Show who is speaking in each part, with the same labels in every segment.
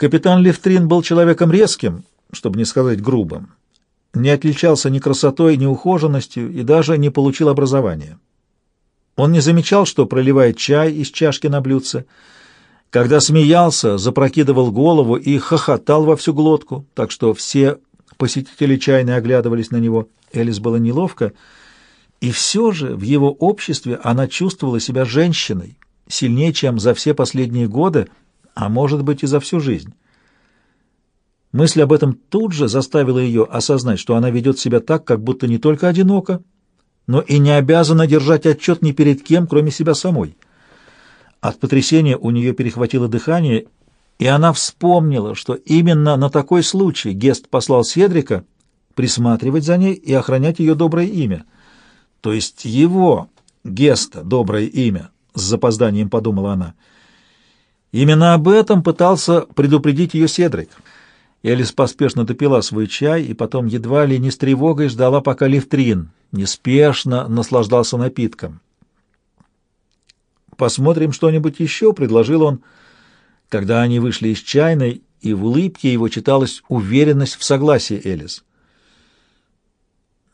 Speaker 1: Капитан Левтрин был человеком резким, чтобы не сказать грубым. Не отличался ни красотой, ни ухоженностью и даже не получил образования. Он не замечал, что проливает чай из чашки на блюдце. Когда смеялся, запрокидывал голову и хохотал во всю глотку, так что все посетители чайной оглядывались на него. Элис было неловко, и все же в его обществе она чувствовала себя женщиной, сильнее, чем за все последние годы, а может быть и за всю жизнь. Мысль об этом тут же заставила ее осознать, что она ведет себя так, как будто не только одинока, но и не обязана держать отчет ни перед кем, кроме себя самой. От потрясения у нее перехватило дыхание, и она вспомнила, что именно на такой случай Гест послал Седрика присматривать за ней и охранять ее доброе имя. То есть его, Геста, доброе имя, с запозданием подумала она. Именно об этом пытался предупредить ее Седрик. Элис поспешно допила свой чай и потом едва ли не с тревогой ждала, пока Левтрин неспешно наслаждался напитком. «Посмотрим что-нибудь еще», — предложил он, когда они вышли из чайной, и в улыбке его читалась уверенность в согласии Элис.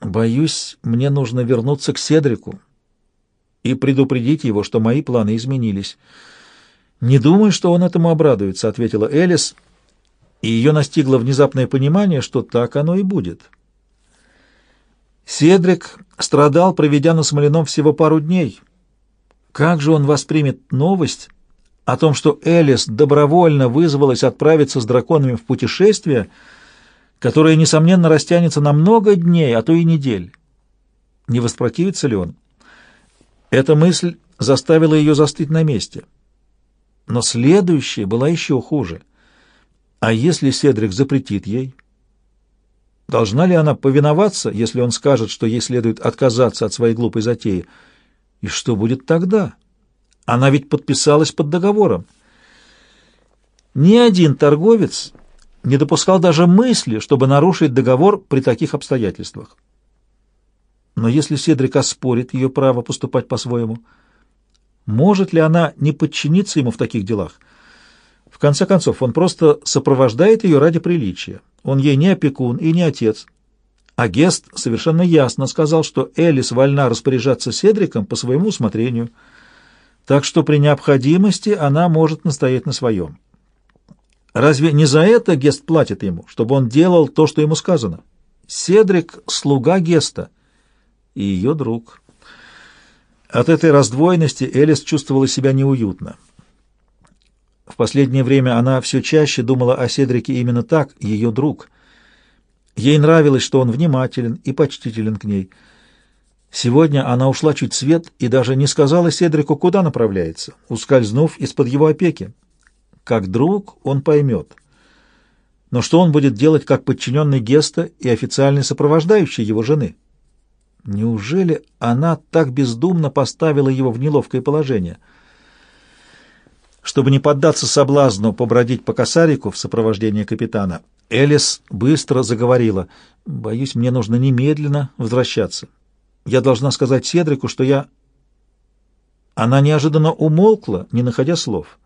Speaker 1: «Боюсь, мне нужно вернуться к Седрику и предупредить его, что мои планы изменились». «Не думаю, что он этому обрадуется», — ответила Элис, и ее настигло внезапное понимание, что так оно и будет. Седрик страдал, проведя на Смоляном всего пару дней. Как же он воспримет новость о том, что Элис добровольно вызвалась отправиться с драконами в путешествие, которое, несомненно, растянется на много дней, а то и недель? Не воспротивится ли он? Эта мысль заставила ее застыть на месте. Но следующая была еще хуже — а если Седрик запретит ей? Должна ли она повиноваться, если он скажет, что ей следует отказаться от своей глупой затеи? И что будет тогда? Она ведь подписалась под договором. Ни один торговец не допускал даже мысли, чтобы нарушить договор при таких обстоятельствах. Но если Седрик оспорит ее право поступать по-своему, может ли она не подчиниться ему в таких делах? В конце концов, он просто сопровождает ее ради приличия. Он ей не опекун и не отец. А Гест совершенно ясно сказал, что Элис вольна распоряжаться Седриком по своему усмотрению, так что при необходимости она может настоять на своем. Разве не за это Гест платит ему, чтобы он делал то, что ему сказано? Седрик — слуга Геста и ее друг. От этой раздвоенности Элис чувствовала себя неуютно. В последнее время она все чаще думала о Седрике именно так, ее друг. Ей нравилось, что он внимателен и почтителен к ней. Сегодня она ушла чуть свет и даже не сказала Седрику, куда направляется, ускользнув из-под его опеки. Как друг он поймет. Но что он будет делать как подчиненный Геста и официальный сопровождающий его жены? Неужели она так бездумно поставила его в неловкое положение — чтобы не поддаться соблазну побродить по косарику в сопровождении капитана, Элис быстро заговорила. «Боюсь, мне нужно немедленно возвращаться. Я должна сказать Седрику, что я...» Она неожиданно умолкла, не находя слов.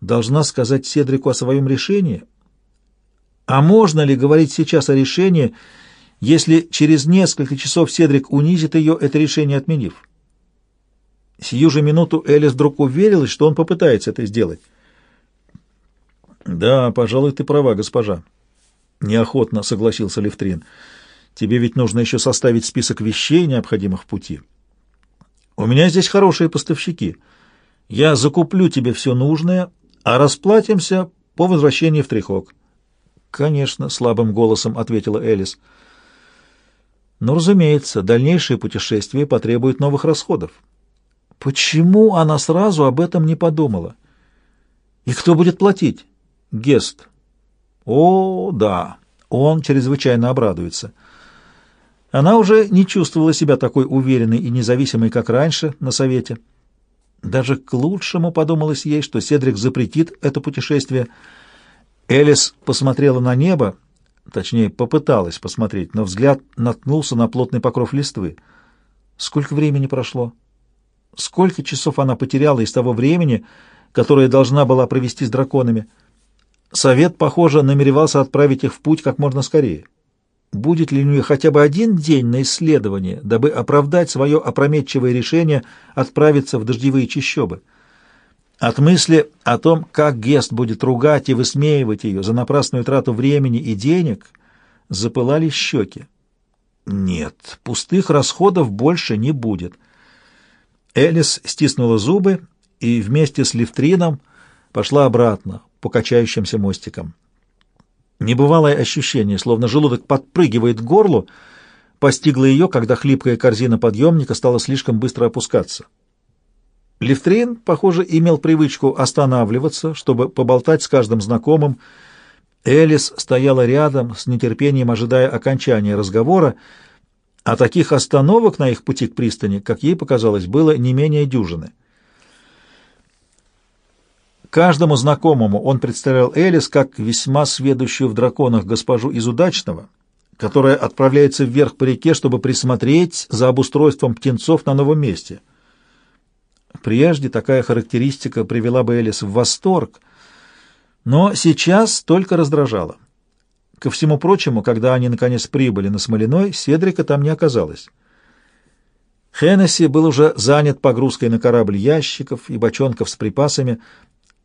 Speaker 1: «Должна сказать Седрику о своем решении? А можно ли говорить сейчас о решении, если через несколько часов Седрик унизит ее, это решение отменив?» Сию же минуту Элис вдруг уверилась, что он попытается это сделать. «Да, пожалуй, ты права, госпожа», — неохотно согласился Левтрин. «Тебе ведь нужно еще составить список вещей, необходимых в пути. У меня здесь хорошие поставщики. Я закуплю тебе все нужное, а расплатимся по возвращении в Трихок». «Конечно», — слабым голосом ответила Элис. «Но, разумеется, дальнейшее путешествие потребует новых расходов. Почему она сразу об этом не подумала? И кто будет платить? Гест. О, да, он чрезвычайно обрадуется. Она уже не чувствовала себя такой уверенной и независимой, как раньше, на совете. Даже к лучшему подумалось ей, что Седрик запретит это путешествие. Элис посмотрела на небо, точнее, попыталась посмотреть, но взгляд наткнулся на плотный покров листвы. Сколько времени прошло? Сколько часов она потеряла из того времени, которое должна была провести с драконами? Совет, похоже, намеревался отправить их в путь как можно скорее. Будет ли у нее хотя бы один день на исследование, дабы оправдать свое опрометчивое решение отправиться в дождевые чащобы? От мысли о том, как Гест будет ругать и высмеивать ее за напрасную трату времени и денег, запылали щеки. Нет, пустых расходов больше не будет. Элис стиснула зубы и вместе с Левтрином пошла обратно по качающимся мостикам. Небывалое ощущение, словно желудок подпрыгивает к горлу, постигло ее, когда хлипкая корзина подъемника стала слишком быстро опускаться. Левтрин, похоже, имел привычку останавливаться, чтобы поболтать с каждым знакомым. Элис стояла рядом, с нетерпением ожидая окончания разговора, а таких остановок на их пути к пристани, как ей показалось, было не менее дюжины. Каждому знакомому он представлял Элис как весьма сведущую в драконах госпожу из удачного, которая отправляется вверх по реке, чтобы присмотреть за обустройством птенцов на новом месте — Прежде такая характеристика привела бы Элис в восторг, но сейчас только раздражала. Ко всему прочему, когда они наконец прибыли на Смолиной, Седрика там не оказалось. Хеннесси был уже занят погрузкой на корабль ящиков и бочонков с припасами.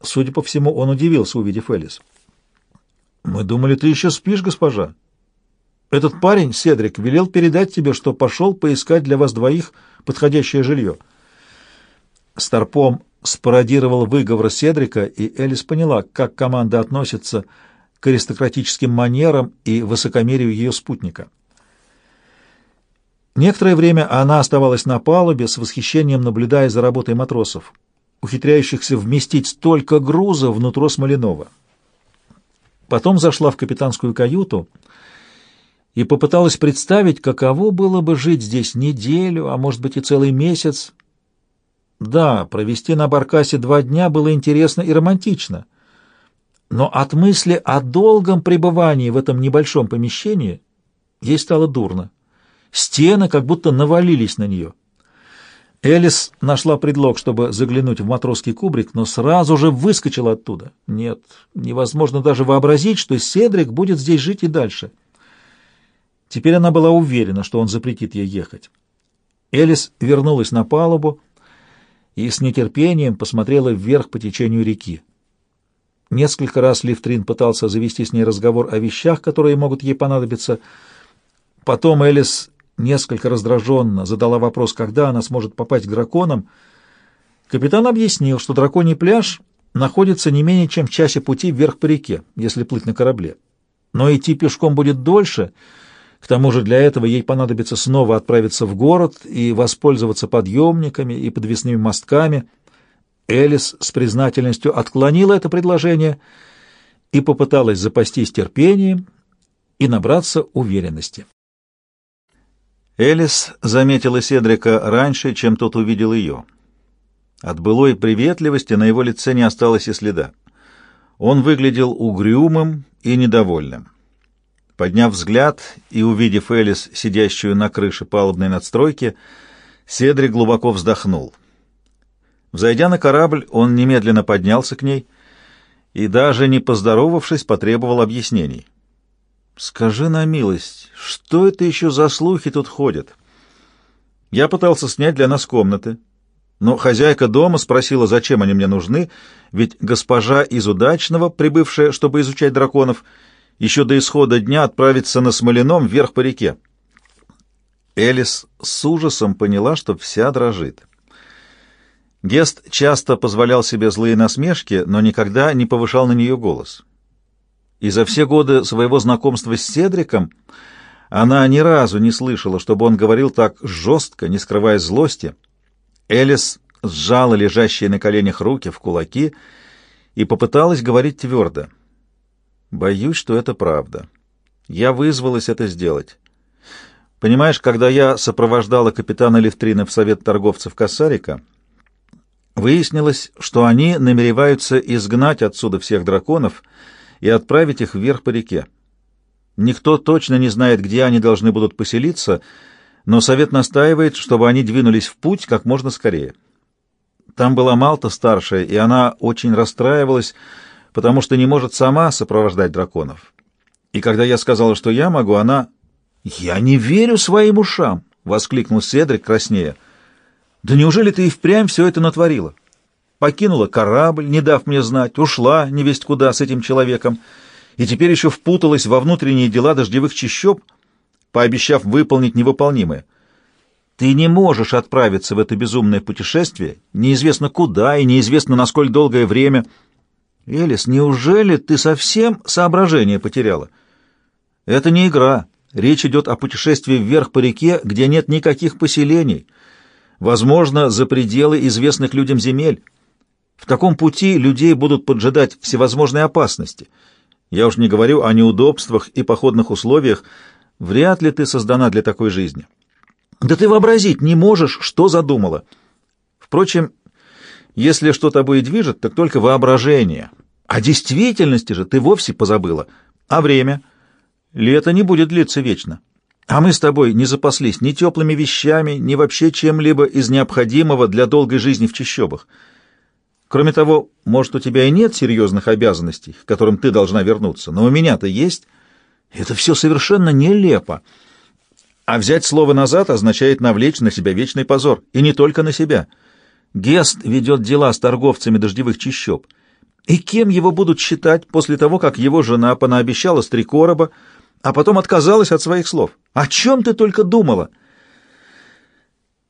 Speaker 1: Судя по всему, он удивился, увидев Элис. «Мы думали, ты еще спишь, госпожа. Этот парень, Седрик, велел передать тебе, что пошел поискать для вас двоих подходящее жилье». Старпом спародировал выговор Седрика, и Элис поняла, как команда относится к аристократическим манерам и высокомерию ее спутника. Некоторое время она оставалась на палубе, с восхищением наблюдая за работой матросов, ухитряющихся вместить столько груза внутрь Смоленова. Потом зашла в капитанскую каюту и попыталась представить, каково было бы жить здесь неделю, а может быть и целый месяц, да, провести на Баркасе два дня было интересно и романтично. Но от мысли о долгом пребывании в этом небольшом помещении ей стало дурно. Стены как будто навалились на нее. Элис нашла предлог, чтобы заглянуть в матросский кубрик, но сразу же выскочила оттуда. Нет, невозможно даже вообразить, что Седрик будет здесь жить и дальше. Теперь она была уверена, что он запретит ей ехать. Элис вернулась на палубу, и с нетерпением посмотрела вверх по течению реки. Несколько раз Лифтрин пытался завести с ней разговор о вещах, которые могут ей понадобиться. Потом Элис несколько раздраженно задала вопрос, когда она сможет попасть к драконам. Капитан объяснил, что драконий пляж находится не менее чем в часе пути вверх по реке, если плыть на корабле. Но идти пешком будет дольше — к тому же для этого ей понадобится снова отправиться в город и воспользоваться подъемниками и подвесными мостками. Элис с признательностью отклонила это предложение и попыталась запастись терпением и набраться уверенности. Элис заметила Седрика раньше, чем тот увидел ее. От былой приветливости на его лице не осталось и следа. Он выглядел угрюмым и недовольным. Подняв взгляд и увидев Элис, сидящую на крыше палубной надстройки, Седри глубоко вздохнул. Взойдя на корабль, он немедленно поднялся к ней и, даже не поздоровавшись, потребовал объяснений. «Скажи на милость, что это еще за слухи тут ходят?» Я пытался снять для нас комнаты, но хозяйка дома спросила, зачем они мне нужны, ведь госпожа из Удачного, прибывшая, чтобы изучать драконов, — еще до исхода дня отправиться на Смоленом вверх по реке. Элис с ужасом поняла, что вся дрожит. Гест часто позволял себе злые насмешки, но никогда не повышал на нее голос. И за все годы своего знакомства с Седриком она ни разу не слышала, чтобы он говорил так жестко, не скрывая злости. Элис сжала лежащие на коленях руки в кулаки и попыталась говорить твердо — Боюсь, что это правда. Я вызвалась это сделать. Понимаешь, когда я сопровождала капитана Левтрина в совет торговцев Кассарика, выяснилось, что они намереваются изгнать отсюда всех драконов и отправить их вверх по реке. Никто точно не знает, где они должны будут поселиться, но совет настаивает, чтобы они двинулись в путь как можно скорее. Там была Малта старшая, и она очень расстраивалась, потому что не может сама сопровождать драконов. И когда я сказала, что я могу, она... «Я не верю своим ушам!» — воскликнул Седрик краснея. «Да неужели ты и впрямь все это натворила? Покинула корабль, не дав мне знать, ушла невесть куда с этим человеком, и теперь еще впуталась во внутренние дела дождевых чащоб, пообещав выполнить невыполнимое. Ты не можешь отправиться в это безумное путешествие, неизвестно куда и неизвестно на сколь долгое время. Элис, неужели ты совсем соображение потеряла? Это не игра. Речь идет о путешествии вверх по реке, где нет никаких поселений, возможно, за пределы известных людям земель. В таком пути людей будут поджидать всевозможные опасности. Я уж не говорю о неудобствах и походных условиях. Вряд ли ты создана для такой жизни. Да ты вообразить не можешь, что задумала. Впрочем, если что тобой движет, так только воображение. А действительности же ты вовсе позабыла. А время? Лето не будет длиться вечно. А мы с тобой не запаслись ни теплыми вещами, ни вообще чем-либо из необходимого для долгой жизни в чащобах. Кроме того, может, у тебя и нет серьезных обязанностей, к которым ты должна вернуться, но у меня-то есть. Это все совершенно нелепо. А взять слово назад означает навлечь на себя вечный позор. И не только на себя. Гест ведет дела с торговцами дождевых чащоб. И кем его будут считать после того, как его жена понаобещала с три короба, а потом отказалась от своих слов? О чем ты только думала?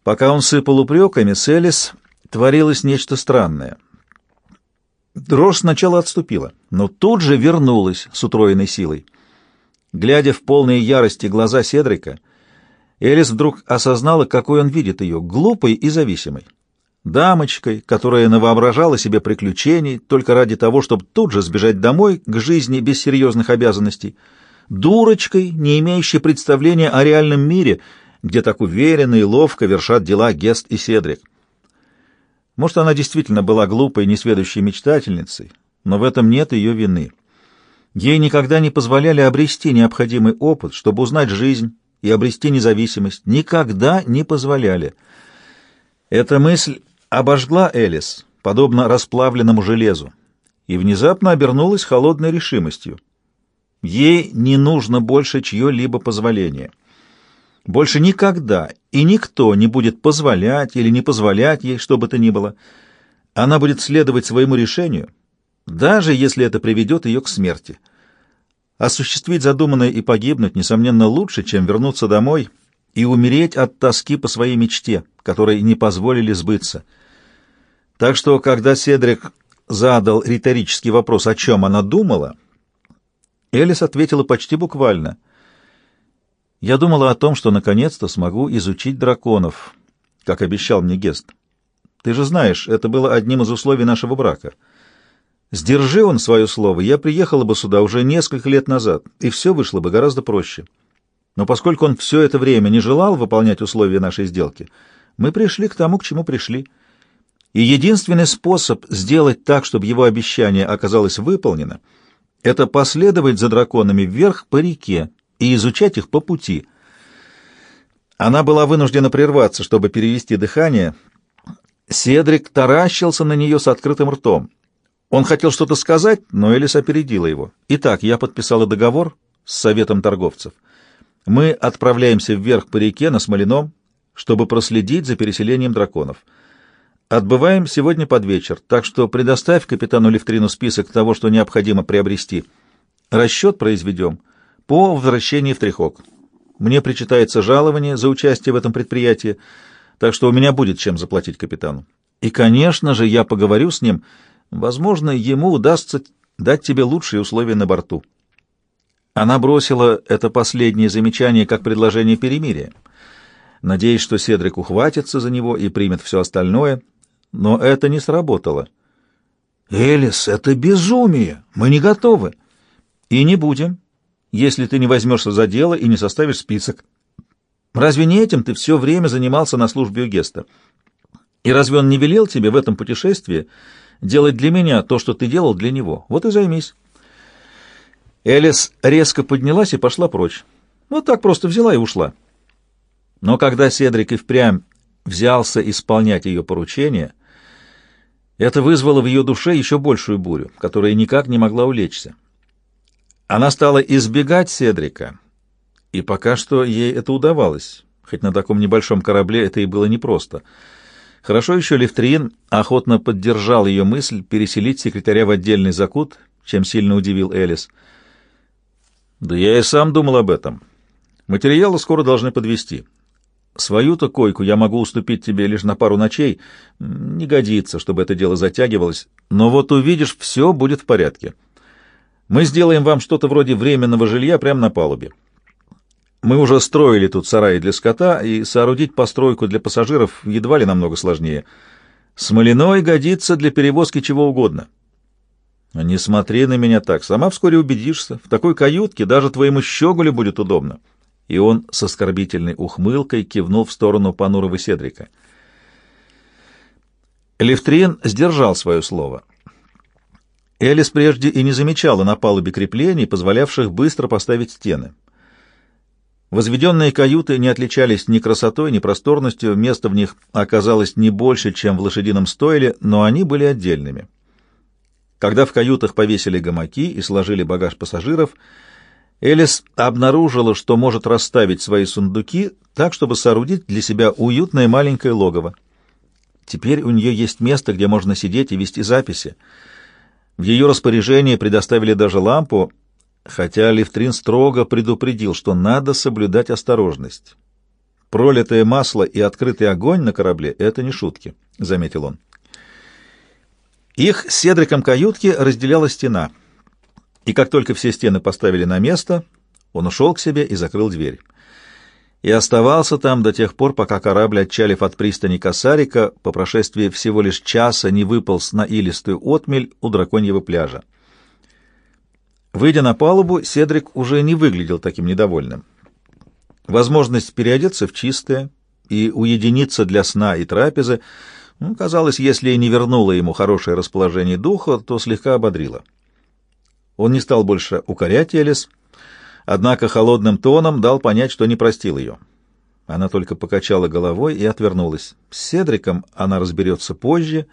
Speaker 1: Пока он сыпал упреками, с Элис творилось нечто странное. Дрожь сначала отступила, но тут же вернулась с утроенной силой. Глядя в полные ярости глаза Седрика, Элис вдруг осознала, какой он видит ее, глупой и зависимой. Дамочкой, которая навоображала себе приключений только ради того, чтобы тут же сбежать домой к жизни без серьезных обязанностей. Дурочкой, не имеющей представления о реальном мире, где так уверенно и ловко вершат дела Гест и Седрик. Может, она действительно была глупой, несведущей мечтательницей, но в этом нет ее вины. Ей никогда не позволяли обрести необходимый опыт, чтобы узнать жизнь, и обрести независимость никогда не позволяли. Эта мысль обожгла Элис, подобно расплавленному железу, и внезапно обернулась холодной решимостью. Ей не нужно больше чье-либо позволение. Больше никогда и никто не будет позволять или не позволять ей, что бы то ни было. Она будет следовать своему решению, даже если это приведет ее к смерти. Осуществить задуманное и погибнуть, несомненно, лучше, чем вернуться домой и умереть от тоски по своей мечте, которой не позволили сбыться. Так что, когда Седрик задал риторический вопрос, о чем она думала, Элис ответила почти буквально. «Я думала о том, что наконец-то смогу изучить драконов, как обещал мне Гест. Ты же знаешь, это было одним из условий нашего брака». Сдержи он свое слово, я приехала бы сюда уже несколько лет назад, и все вышло бы гораздо проще. Но поскольку он все это время не желал выполнять условия нашей сделки, мы пришли к тому, к чему пришли. И единственный способ сделать так, чтобы его обещание оказалось выполнено, это последовать за драконами вверх по реке и изучать их по пути. Она была вынуждена прерваться, чтобы перевести дыхание. Седрик таращился на нее с открытым ртом. Он хотел что-то сказать, но Элис опередила его. Итак, я подписала договор с советом торговцев. Мы отправляемся вверх по реке на Смолином, чтобы проследить за переселением драконов. Отбываем сегодня под вечер, так что предоставь капитану Левтрину список того, что необходимо приобрести. Расчет произведем по возвращении в Трехок. Мне причитается жалование за участие в этом предприятии, так что у меня будет чем заплатить капитану. И, конечно же, я поговорю с ним, — Возможно, ему удастся дать тебе лучшие условия на борту. Она бросила это последнее замечание как предложение перемирия, надеясь, что Седрик ухватится за него и примет все остальное, но это не сработало. «Элис, это безумие! Мы не готовы!» «И не будем, если ты не возьмешься за дело и не составишь список. Разве не этим ты все время занимался на службе у Геста? И разве он не велел тебе в этом путешествии делать для меня то, что ты делал для него. Вот и займись». Элис резко поднялась и пошла прочь. Вот так просто взяла и ушла. Но когда Седрик и впрямь взялся исполнять ее поручение, Это вызвало в ее душе еще большую бурю, которая никак не могла улечься. Она стала избегать Седрика, и пока что ей это удавалось, хоть на таком небольшом корабле это и было непросто. Хорошо еще Левтрин охотно поддержал ее мысль переселить секретаря в отдельный закут, чем сильно удивил Элис. «Да я и сам думал об этом. Материалы скоро должны подвести. Свою-то койку я могу уступить тебе лишь на пару ночей. Не годится, чтобы это дело затягивалось. Но вот увидишь, все будет в порядке. Мы сделаем вам что-то вроде временного жилья прямо на палубе. Мы уже строили тут сараи для скота, и соорудить постройку для пассажиров едва ли намного сложнее. Смоляной годится для перевозки чего угодно. Не смотри на меня так, сама вскоре убедишься. В такой каютке даже твоему щеголю будет удобно и он с оскорбительной ухмылкой кивнул в сторону понурого Седрика. Левтрин сдержал свое слово. Элис прежде и не замечала на палубе креплений, позволявших быстро поставить стены. Возведенные каюты не отличались ни красотой, ни просторностью, места в них оказалось не больше, чем в лошадином стойле, но они были отдельными. Когда в каютах повесили гамаки и сложили багаж пассажиров, Элис обнаружила, что может расставить свои сундуки так, чтобы соорудить для себя уютное маленькое логово. Теперь у нее есть место, где можно сидеть и вести записи. В ее распоряжение предоставили даже лампу, хотя Левтрин строго предупредил, что надо соблюдать осторожность. Пролитое масло и открытый огонь на корабле — это не шутки, — заметил он. Их с Седриком каютки разделяла стена — и как только все стены поставили на место, он ушел к себе и закрыл дверь. И оставался там до тех пор, пока корабль, отчалив от пристани Косарика, по прошествии всего лишь часа не выполз на илистую отмель у драконьего пляжа. Выйдя на палубу, Седрик уже не выглядел таким недовольным. Возможность переодеться в чистое и уединиться для сна и трапезы, ну, казалось, если и не вернула ему хорошее расположение духа, то слегка ободрила. Он не стал больше укорять Элис, однако холодным тоном дал понять, что не простил ее. Она только покачала головой и отвернулась. С Седриком она разберется позже,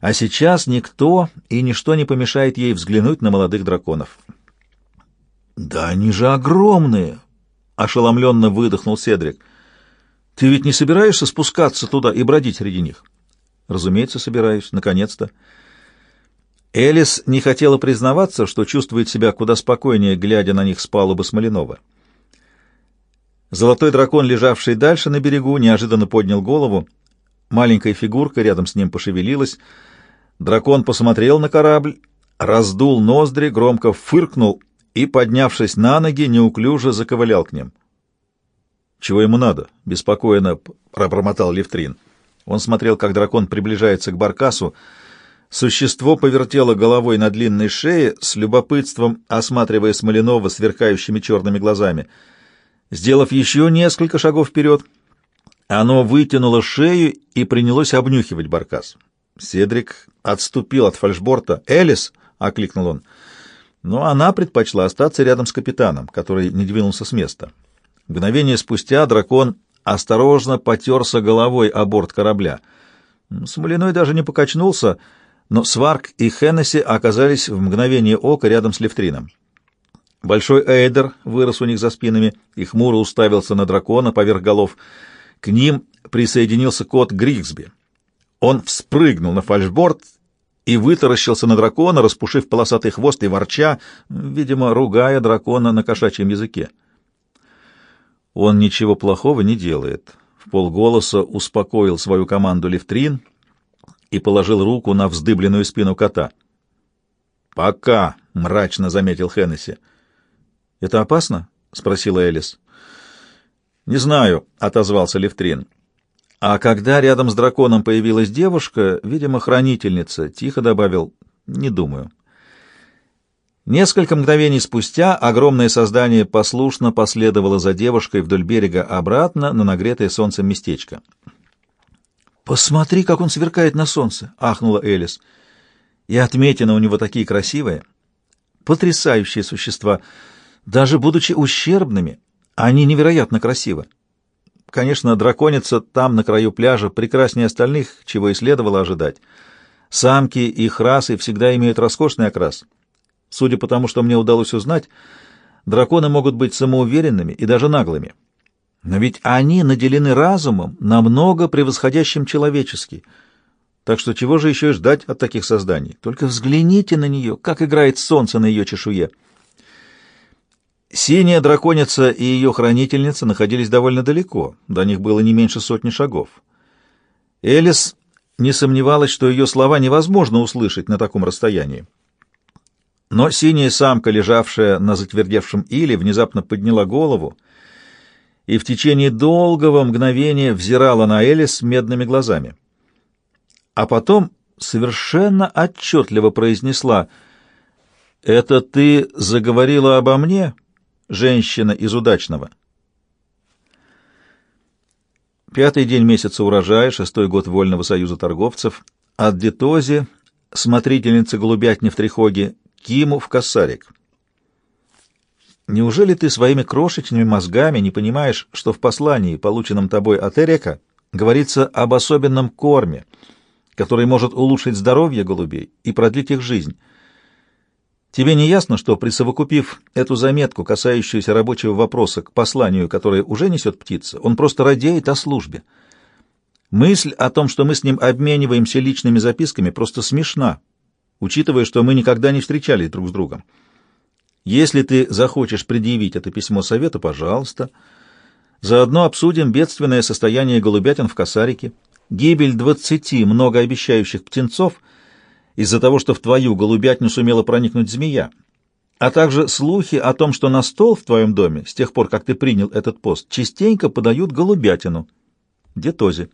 Speaker 1: а сейчас никто и ничто не помешает ей взглянуть на молодых драконов. «Да они же огромные!» — ошеломленно выдохнул Седрик. «Ты ведь не собираешься спускаться туда и бродить среди них?» «Разумеется, собираюсь, наконец-то». Элис не хотела признаваться, что чувствует себя куда спокойнее, глядя на них с палубы Смоленова. Золотой дракон, лежавший дальше на берегу, неожиданно поднял голову. Маленькая фигурка рядом с ним пошевелилась. Дракон посмотрел на корабль, раздул ноздри, громко фыркнул и, поднявшись на ноги, неуклюже заковылял к ним. «Чего ему надо?» — беспокойно пробормотал Левтрин. Он смотрел, как дракон приближается к баркасу, — Существо повертело головой на длинной шее, с любопытством осматривая Смоленова сверкающими черными глазами. Сделав еще несколько шагов вперед, оно вытянуло шею и принялось обнюхивать баркас. Седрик отступил от фальшборта. «Элис!» — окликнул он. Но она предпочла остаться рядом с капитаном, который не двинулся с места. Мгновение спустя дракон осторожно потерся головой о борт корабля. Смоляной даже не покачнулся — но Сварк и Хеннесси оказались в мгновение ока рядом с Левтрином. Большой Эйдер вырос у них за спинами и хмуро уставился на дракона поверх голов. К ним присоединился кот Григсби. Он вспрыгнул на фальшборд и вытаращился на дракона, распушив полосатый хвост и ворча, видимо, ругая дракона на кошачьем языке. Он ничего плохого не делает. В полголоса успокоил свою команду Левтрин — и положил руку на вздыбленную спину кота. «Пока», — мрачно заметил Хеннесси. «Это опасно?» — спросила Элис. «Не знаю», — отозвался Левтрин. А когда рядом с драконом появилась девушка, видимо, хранительница, тихо добавил «не думаю». Несколько мгновений спустя огромное создание послушно последовало за девушкой вдоль берега обратно на нагретое солнцем местечко. «Посмотри, как он сверкает на солнце!» — ахнула Элис. «И отметины у него такие красивые. Потрясающие существа. Даже будучи ущербными, они невероятно красивы. Конечно, драконица там, на краю пляжа, прекраснее остальных, чего и следовало ожидать. Самки их расы всегда имеют роскошный окрас. Судя по тому, что мне удалось узнать, драконы могут быть самоуверенными и даже наглыми. Но ведь они наделены разумом, намного превосходящим человеческий. Так что чего же еще и ждать от таких созданий? Только взгляните на нее, как играет солнце на ее чешуе. Синяя драконица и ее хранительница находились довольно далеко, до них было не меньше сотни шагов. Элис не сомневалась, что ее слова невозможно услышать на таком расстоянии. Но синяя самка, лежавшая на затвердевшем иле, внезапно подняла голову и в течение долгого мгновения взирала на Элис медными глазами. А потом совершенно отчетливо произнесла «Это ты заговорила обо мне?» Женщина из удачного. Пятый день месяца урожая, шестой год Вольного союза торговцев. От Детози, смотрительницы голубятни в Трихоге, Киму в Кассарик. Неужели ты своими крошечными мозгами не понимаешь, что в послании, полученном тобой от Эрека, говорится об особенном корме, который может улучшить здоровье голубей и продлить их жизнь? Тебе не ясно, что, присовокупив эту заметку, касающуюся рабочего вопроса, к посланию, которое уже несет птица, он просто радеет о службе? Мысль о том, что мы с ним обмениваемся личными записками, просто смешна, учитывая, что мы никогда не встречались друг с другом. Если ты захочешь предъявить это письмо совету, пожалуйста. Заодно обсудим бедственное состояние голубятин в Косарике, гибель двадцати многообещающих птенцов — из-за того, что в твою голубятню сумела проникнуть змея, а также слухи о том, что на стол в твоем доме, с тех пор, как ты принял этот пост, частенько подают голубятину. Детози.